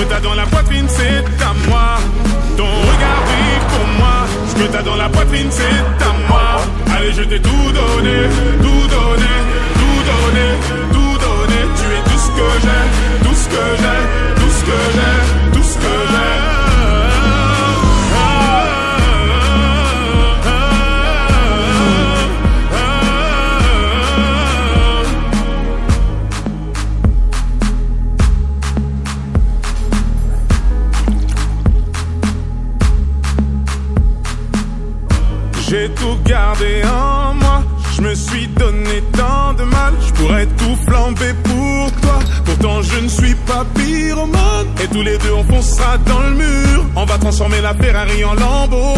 que t'as dans la poitrine, c'est à moi. Ton regard vibre pour moi. Ce que t'as dans la poitrine, c'est à moi. Allez, je t'ai tout donné, J'ai tout gardé en moi. Je me suis donné tant de mal. Je pourrais tout flamber pour toi. Pourtant, je ne suis pas pyromane. Et tous les deux, on foncera dans le mur. On va transformer la Ferrari en lambeau.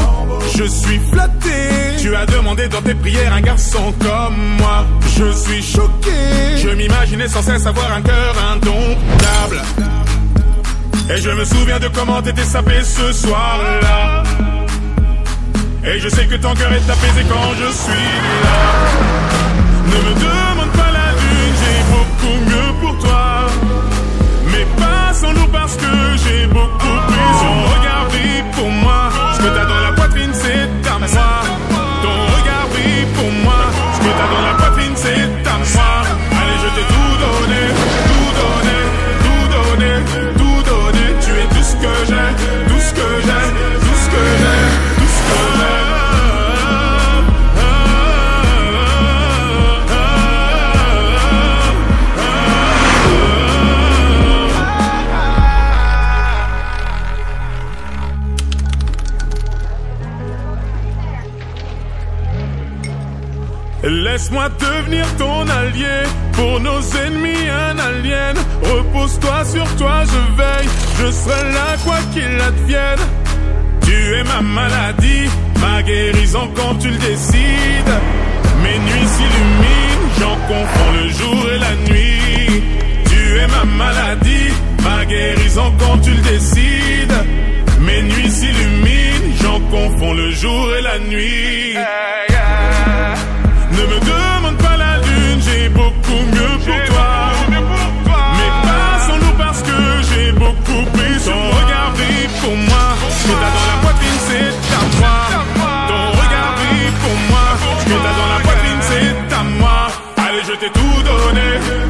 Je suis flatté. Tu as demandé dans tes prières un garçon comme moi. Je suis choqué. Je m'imaginais sans cesse avoir un cœur indomptable. Et je me souviens de comment t'étais sapé ce soir-là. Et je sais que ton cœur est apaisé quand je suis là. Ne me demande pas la lune, j'ai beaucoup mieux pour toi. Mais pas sans nous parce que j'ai beaucoup Laisse-moi devenir ton allié, pour nos ennemis un alien. Repose-toi sur toi, je veille, je serai là quoi qu'il advienne. Tu es ma maladie, ma guérison quand tu le décides. Mes nuits s'illuminent, j'en confonds le jour et la nuit. Tu es ma maladie, ma guérison quand tu le décides. Mes nuits s'illuminent, j'en confonds le jour et la nuit. je t'ai tout donné.